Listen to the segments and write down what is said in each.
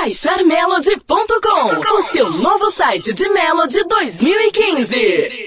baixarmelody.com, o seu novo site de Melody 2015.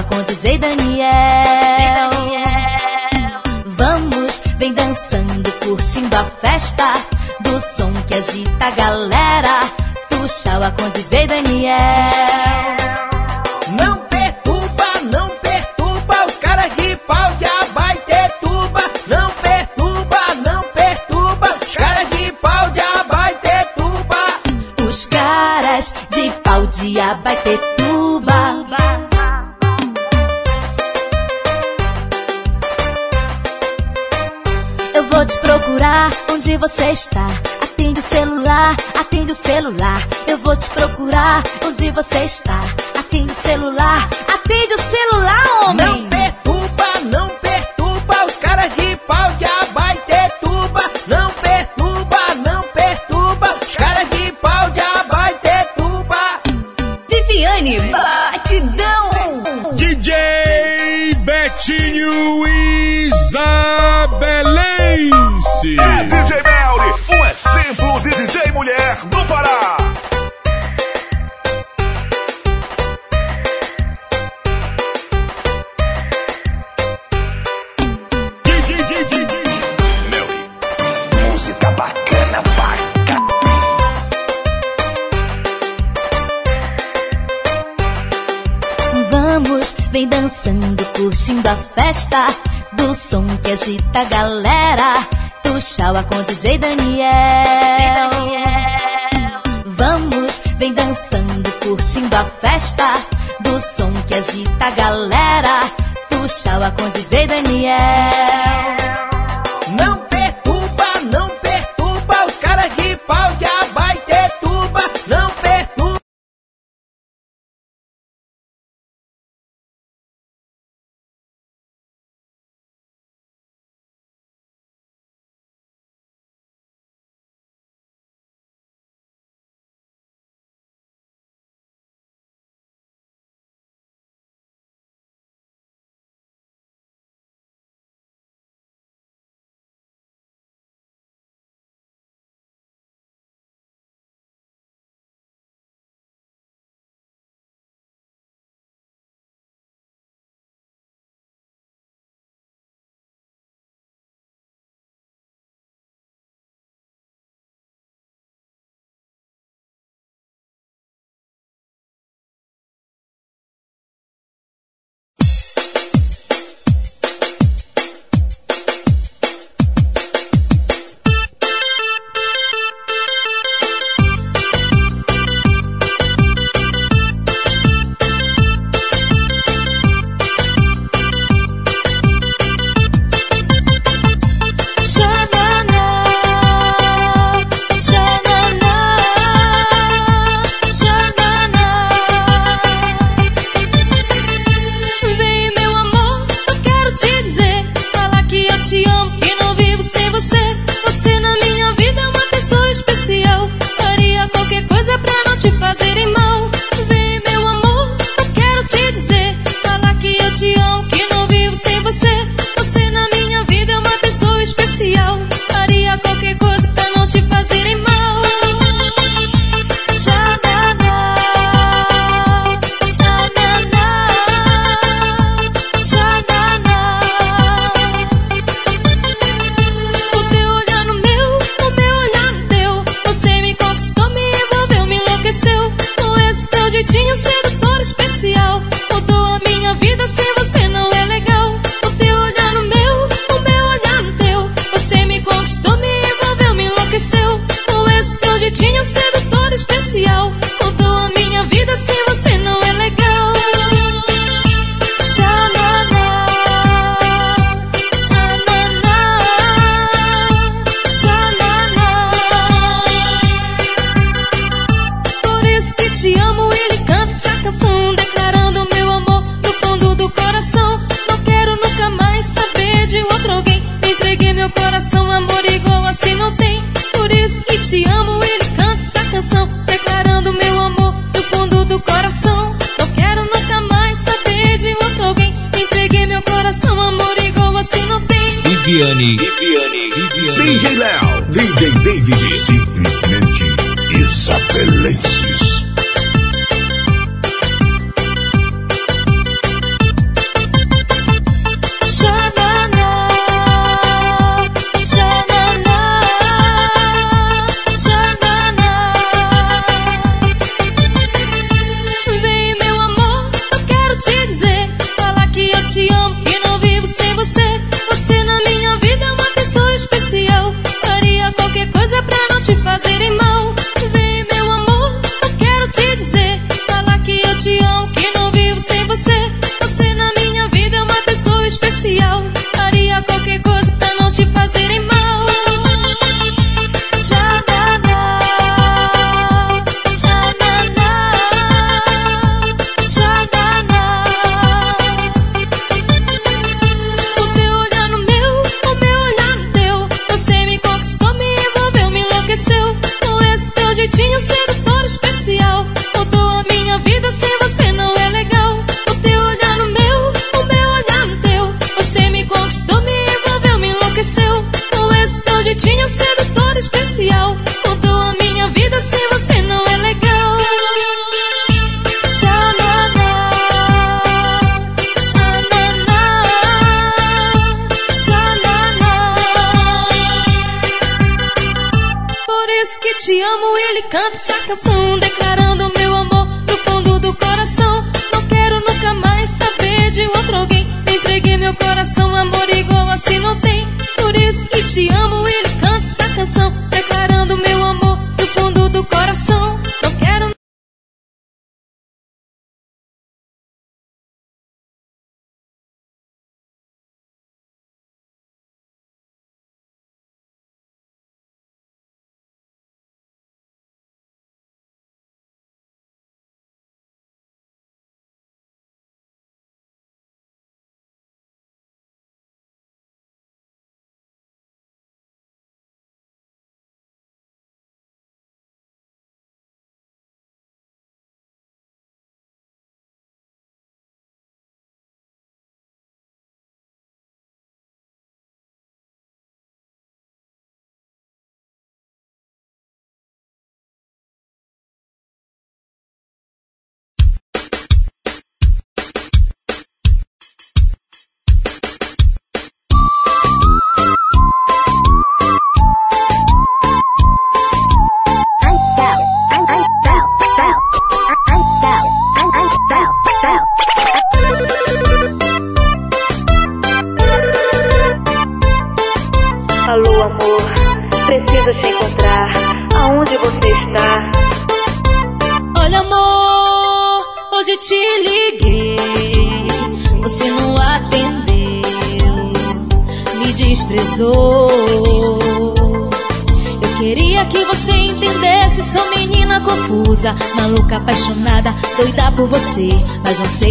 Shawa com DJ Daniel. Vamos, vem dançando, curtindo a festa do som que agita a galera do Shawa com DJ Daniel. Não perturba, não perturba, os caras de pau já vai ter tuba. Não perturba, não perturba, os caras de pau já vai ter tuba. Os caras de pau já vai ter procurar você está. Atende o celular, atende o celular. Eu vou te procurar onde você está. Atende o celular, atende o celular, homem. Não perturba, não dançando, curtindo a festa do som que agita a galera. Do Xaua com DJ Daniel. Vamos, vem dançando, curtindo a festa do som que agita a galera. Do Xaua com DJ Daniel. Não Viviane, Viviane, Viviane. DJ Léo, DJ David, simplesmente excelência. te amo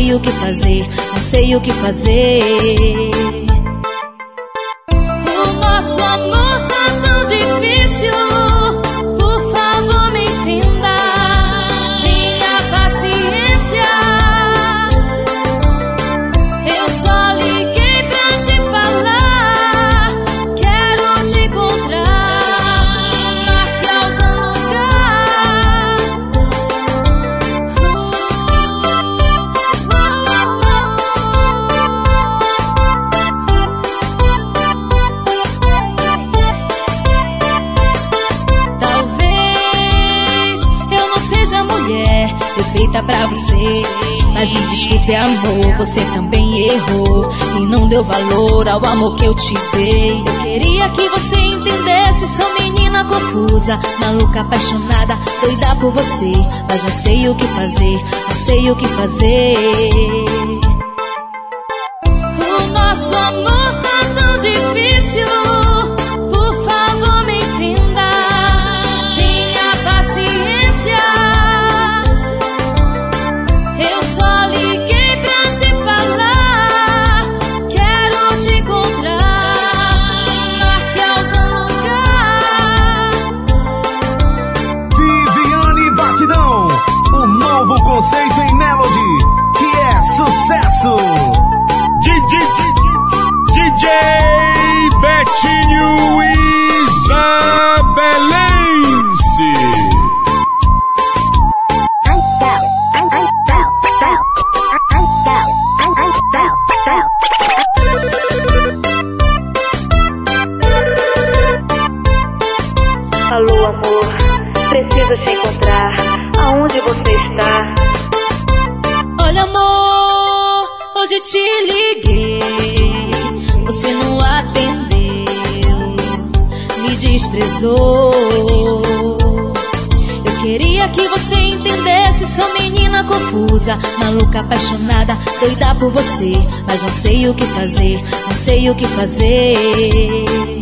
sei o que fazer, não sei o que fazer. você também errou e não deu valor ao amor que eu te dei. Eu queria que você entendesse, sou menina confusa, maluca, apaixonada, doida por você. Mas não sei o que fazer, não sei o que fazer. O nosso amor. sei o que fazer, não sei o que fazer.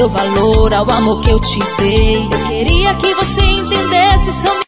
Deu valor ao amor que eu te dei. Eu queria que você entendesse seu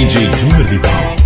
DJ Júnior Vital.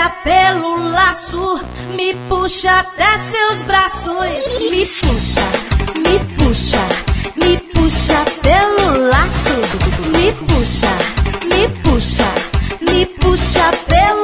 pega pelo laço, me puxa até seus braços. Me puxa, me puxa, me puxa pelo laço. Me puxa, me puxa, me puxa pelo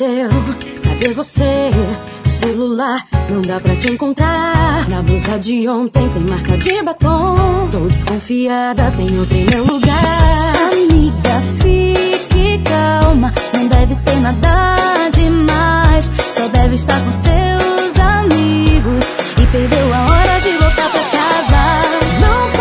aconteceu? Cadê você? O celular não dá pra te encontrar. Na blusa de ontem tem marca de batom. Estou desconfiada, tem outro em meu lugar. Amiga, fique calma. Não deve ser nada demais. Só deve estar com seus amigos. E perdeu a hora de voltar pra casa. Não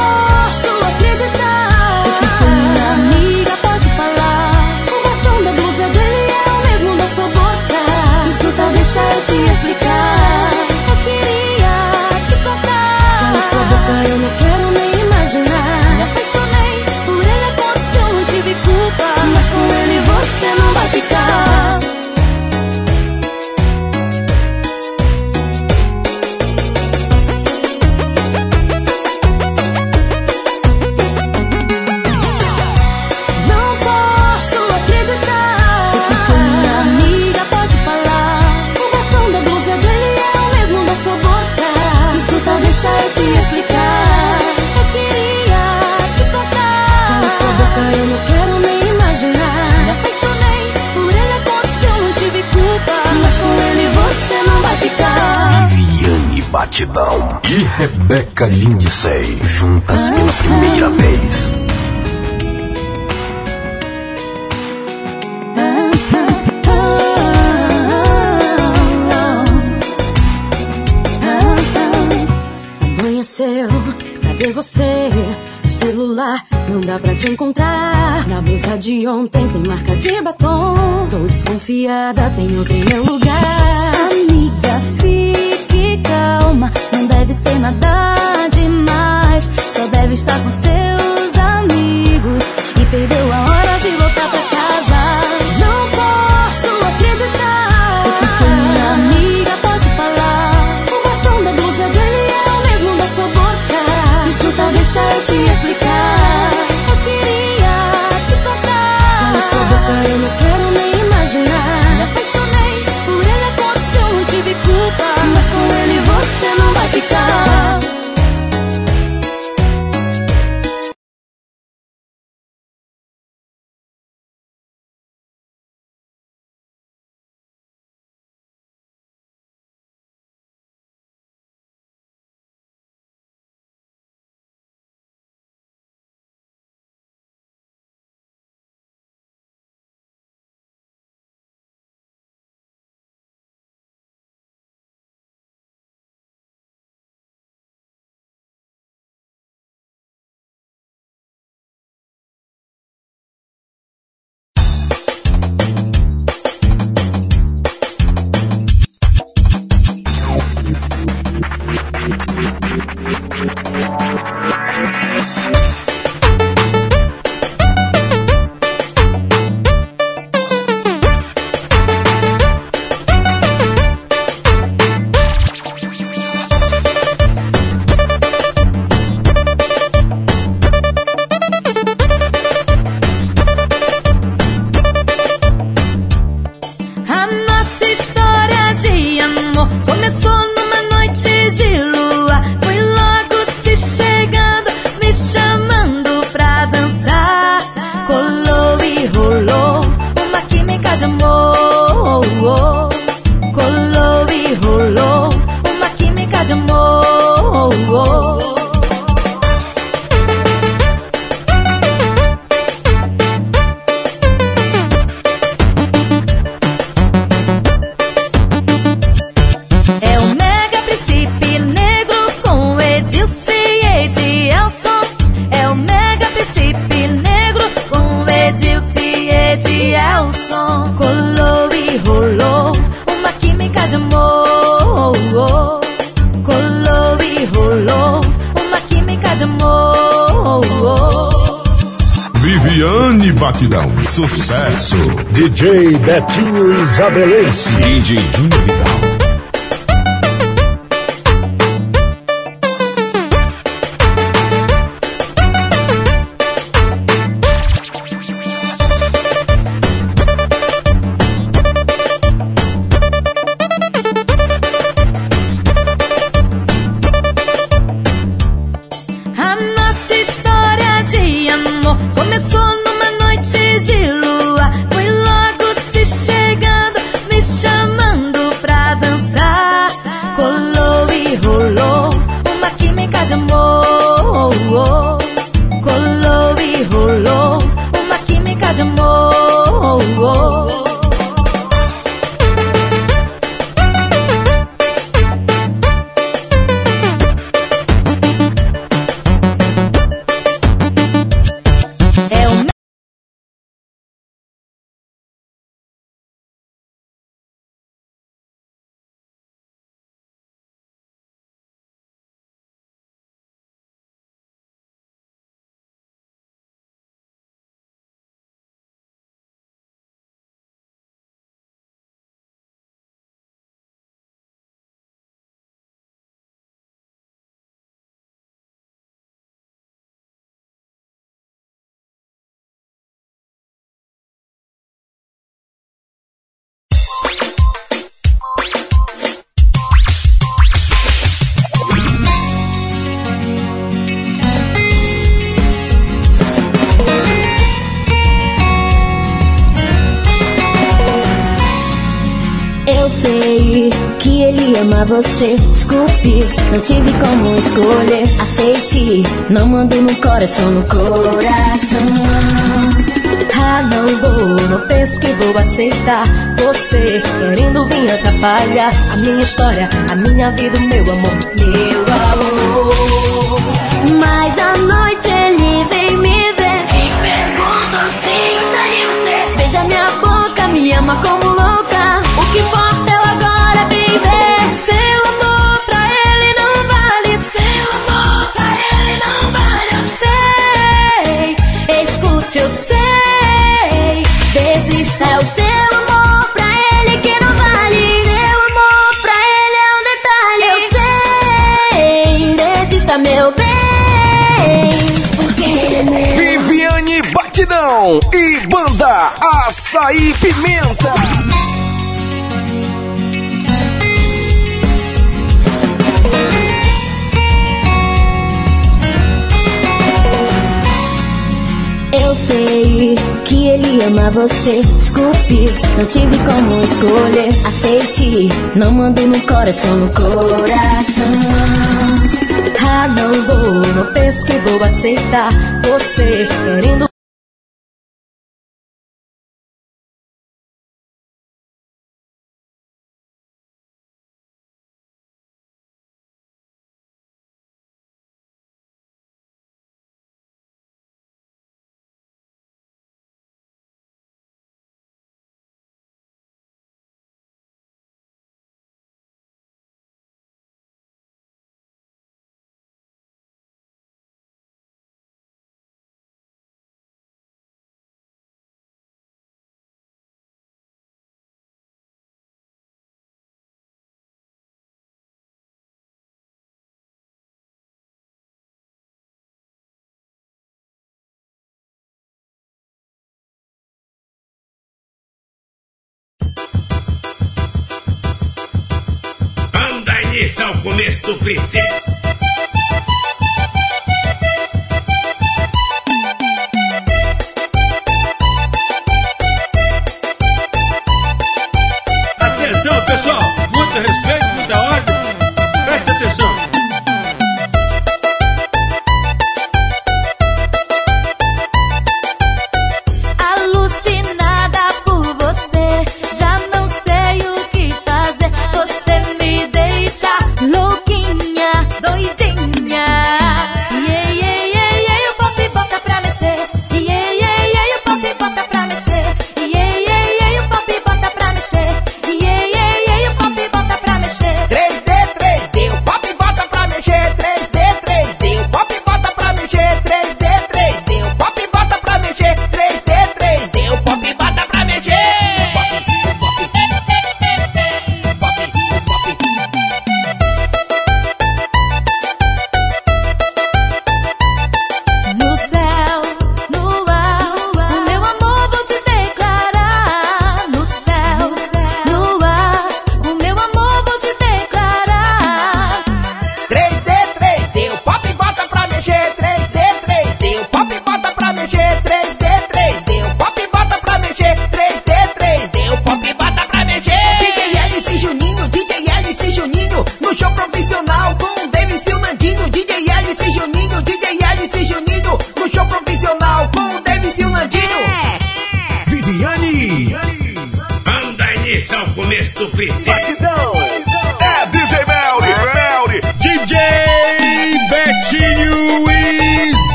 E Rebeca Lindsay, juntas pela primeira vez. Amanheceu, cadê você? No celular não dá pra te encontrar. Na blusa de ontem tem marca de batom. Estou desconfiada, tem outro em meu lugar calma, não deve ser nada demais. Só deve estar com seus amigos e perdeu a hora de voltar pra casa. sucesso. DJ Betinho Isabelense. DJ Júnior amar você. Desculpe, não tive como escolher. Aceite, não mandei no coração, no coração. Ah, não vou, não penso que vou aceitar você querendo vir atrapalhar a minha história, a minha vida, o meu amor, meu amor. Mas à noite ele vem me ver e pergunta se gostaria você. Veja minha boca, me ama com E Banda Açaí Pimenta. Eu sei que ele ama você. Desculpe, não tive como escolher. Aceite, não mandei no coração, no coração. Ah, não vou, não penso que vou aceitar você querendo Esse o começo do princípio.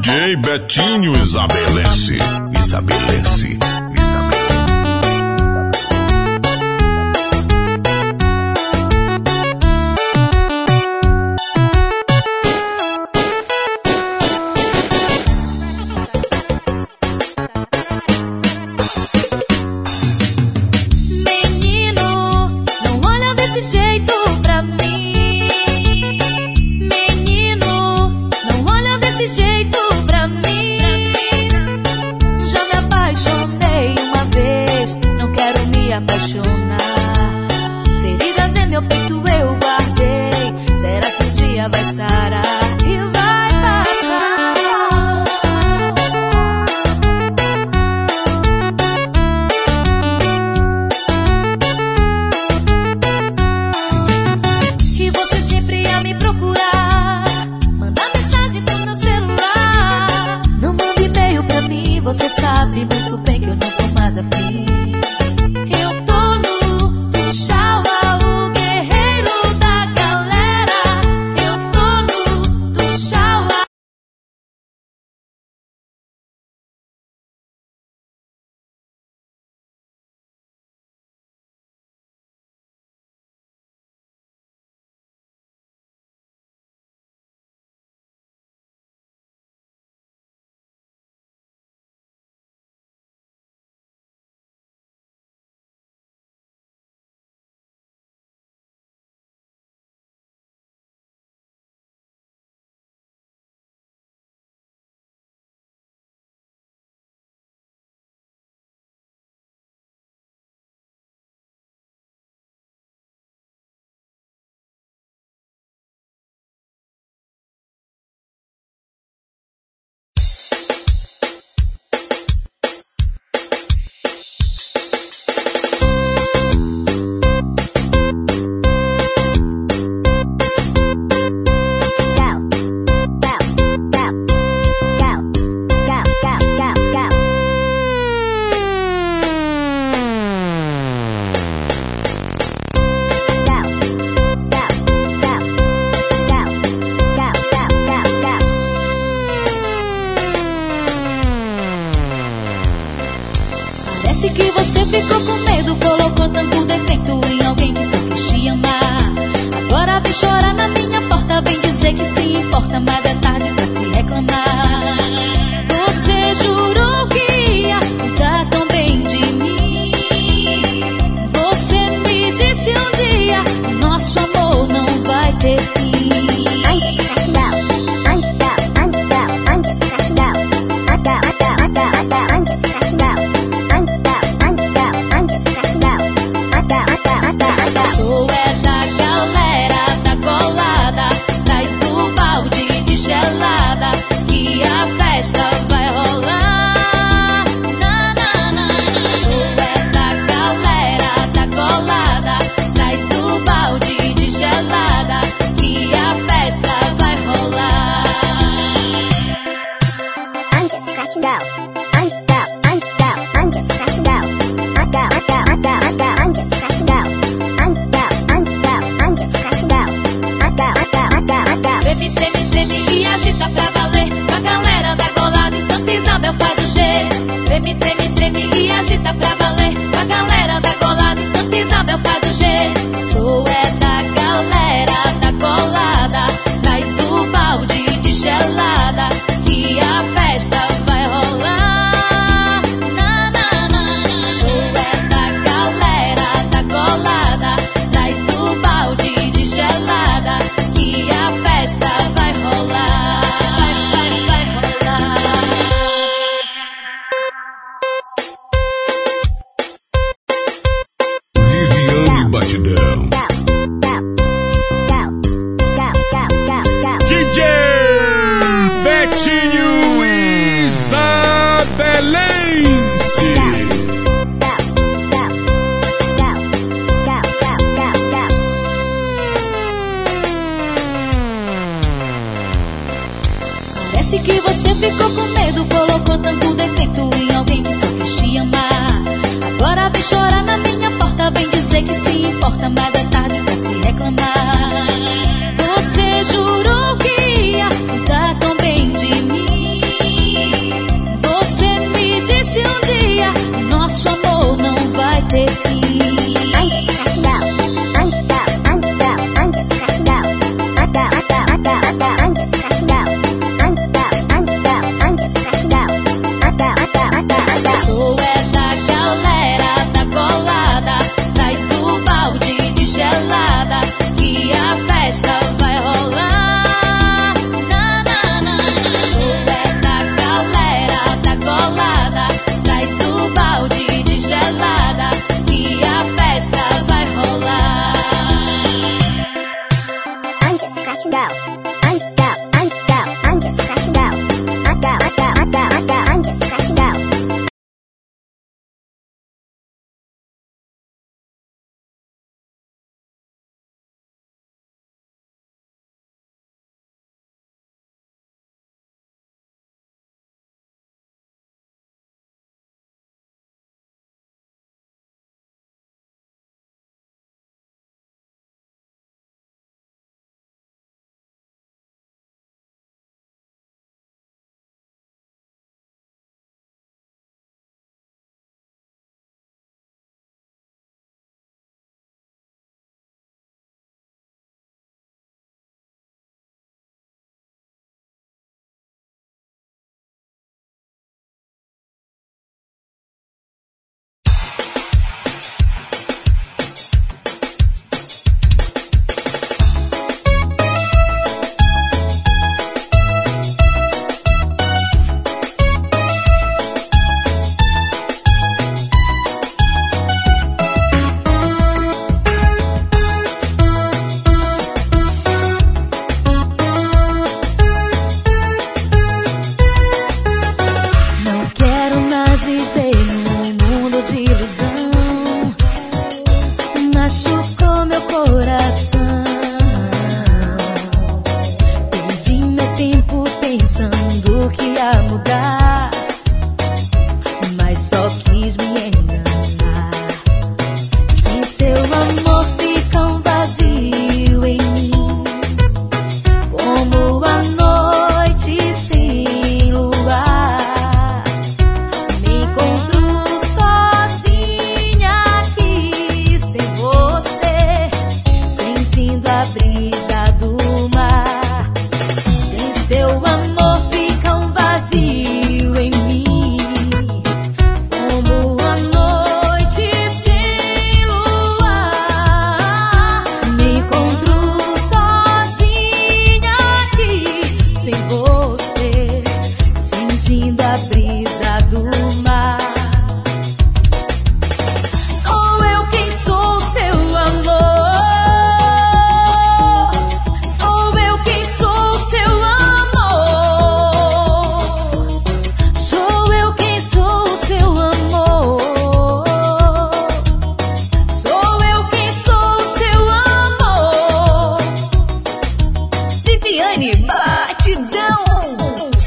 DJ Betinho Isabelece. Isabelece.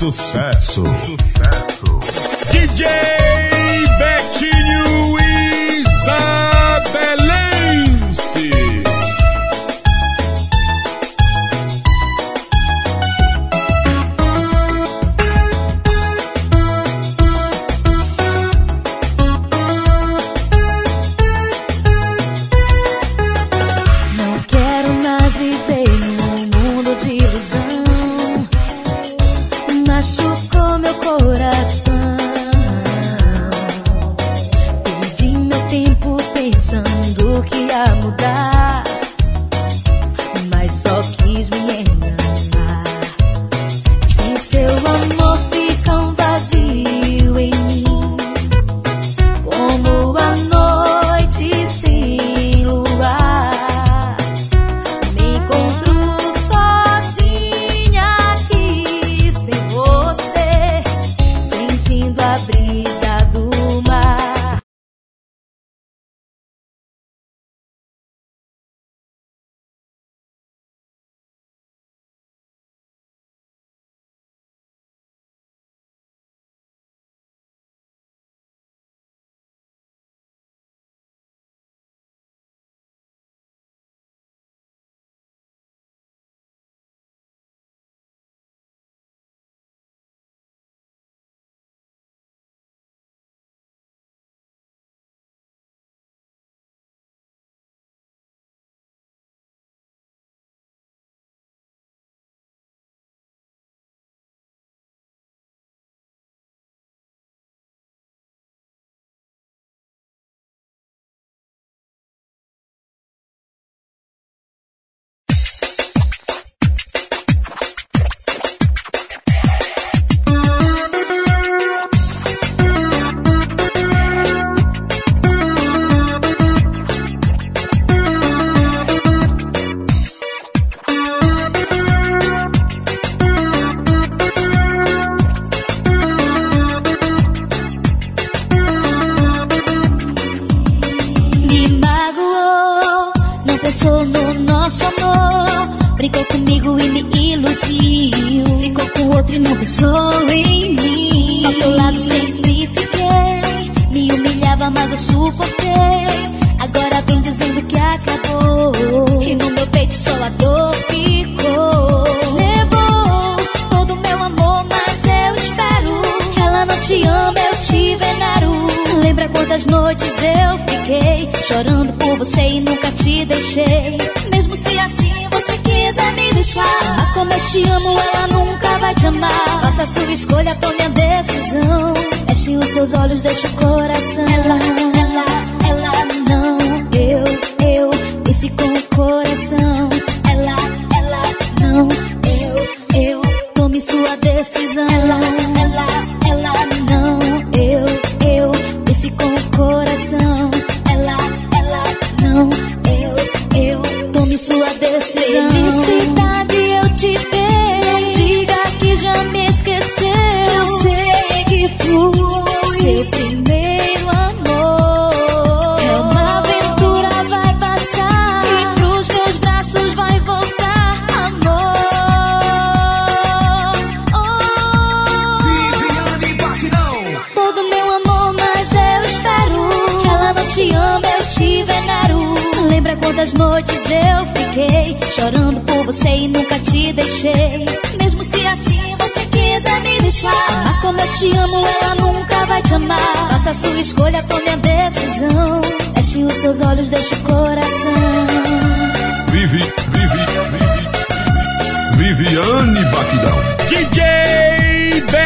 Sucesso. Sucesso. DJ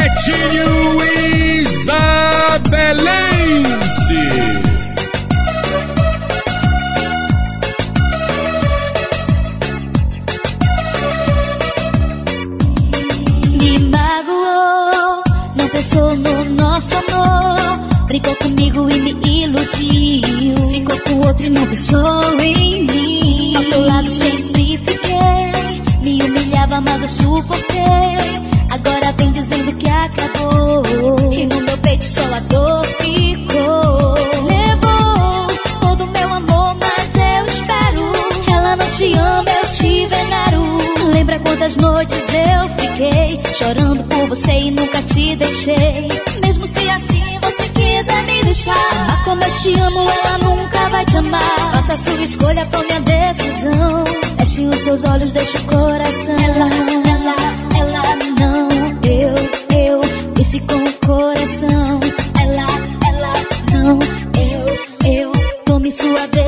Pretinho Isabelense. Me magoou, não pensou no nosso amor. Brincou comigo e me iludiu. Ficou com outro e não pensou em mim. Ao teu lado sempre fiquei. Me humilhava, mas eu suportei Agora vem dizendo que acabou. E no meu peito só a dor ficou. Levou todo meu amor, mas eu espero. Ela não te ama, eu te venero. Lembra quantas noites eu fiquei chorando por você e nunca te deixei. Mesmo se assim você quiser me deixar. Mas como eu te amo, ela nunca vai te amar. Faça a sua escolha, tome a decisão. Feche os seus olhos, deixa o coração. Ela, ela com o coração. Ela, ela, não, eu, eu, tome sua vez.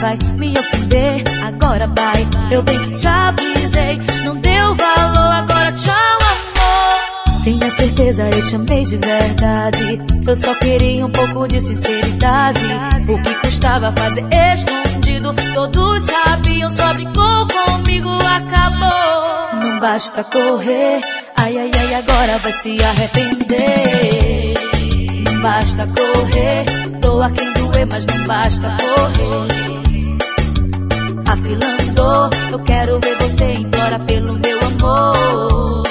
Vai me ofender. Agora vai, eu bem que te avisei. Não deu valor, agora tchau, amor. Tenha certeza, eu te amei de verdade. Eu só queria um pouco de sinceridade. O que custava fazer escondido? Todos sabiam, só brincou comigo, acabou. Não basta correr, ai ai ai, agora vai se arrepender. Não basta correr, doa quem doer, mas não basta correr. A fila andou, eu quero ver você embora pelo meu amor.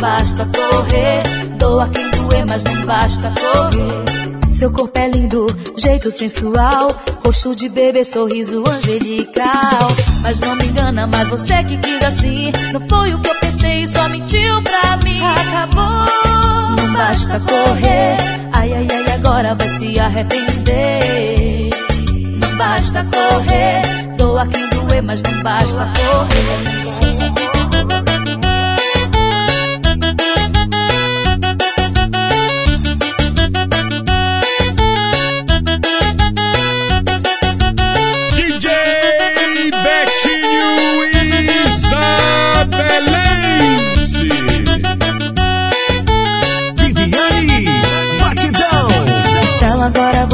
Basta correr, doa quem doer, mas não basta correr. Seu corpo é lindo, jeito sensual, rosto de bebê, sorriso angelical. Mas não me engana, mas você que quis assim, não foi o que eu pensei, só mentiu pra mim. Acabou, não basta correr, ai ai ai, agora vai se arrepender. Não basta correr, doa quem doer, mas não basta correr.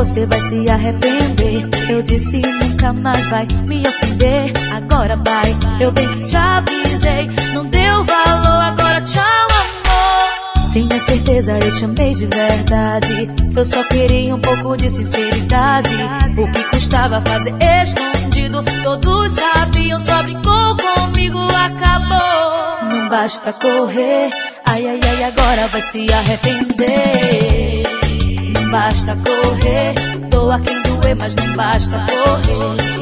Você vai se arrepender. Eu disse nunca mais vai me ofender. Agora vai, eu bem que te avisei. Não deu valor, agora tchau, amor. Tenha certeza, eu te amei de verdade. Eu só queria um pouco de sinceridade. O que custava fazer escondido? Todos sabiam, só brincou comigo, acabou. Não basta correr, ai ai ai, agora vai se arrepender. Basta correr, doa quem doer, mas não basta correr.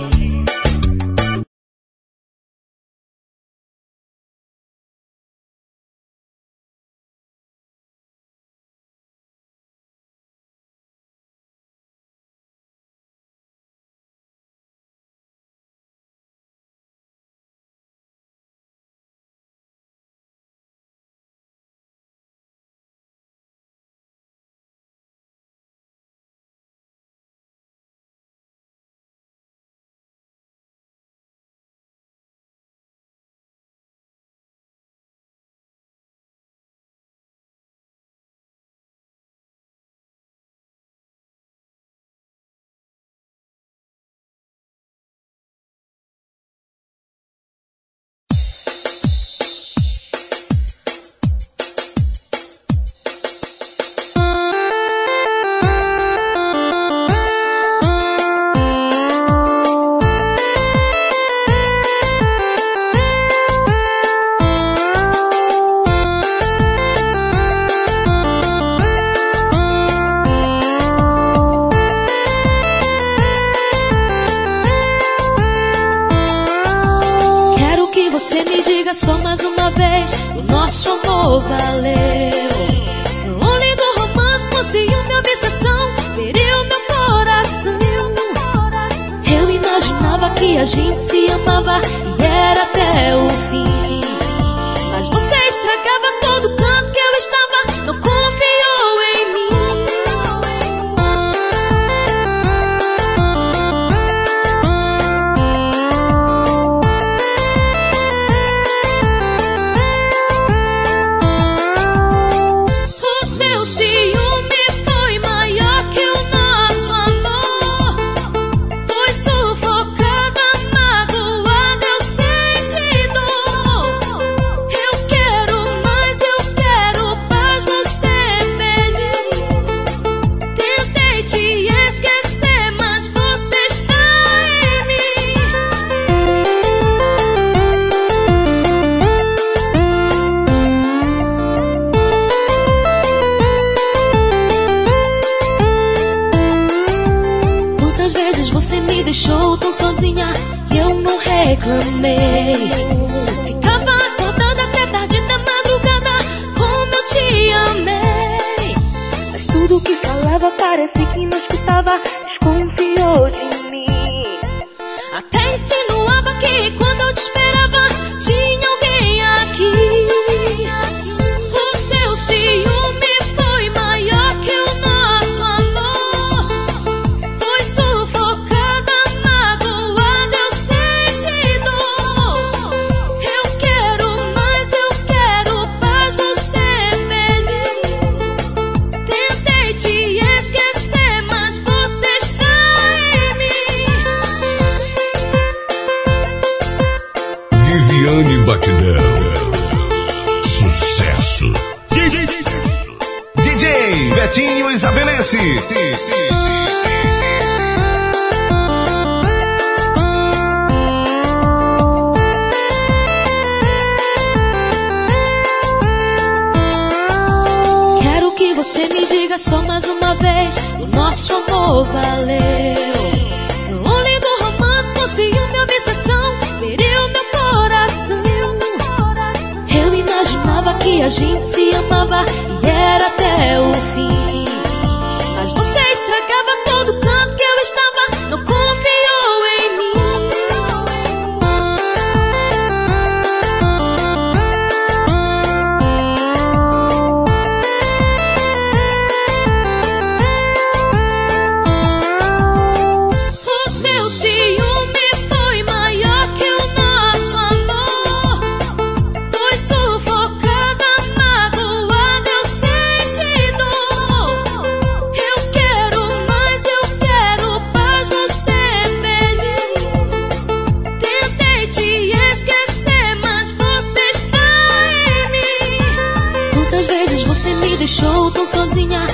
Mais uma vez: o nosso amor valeu. Um lindo romance com ciúme, obsessão, feriu meu coração. Eu imaginava que a gente se amava e era até o fim. Só mais uma vez: o nosso amor valeu. Um lindo romance conseguiu minha obsessão, feriu meu coração. Eu imaginava que a gente se amava e era até o fim. Sozinha?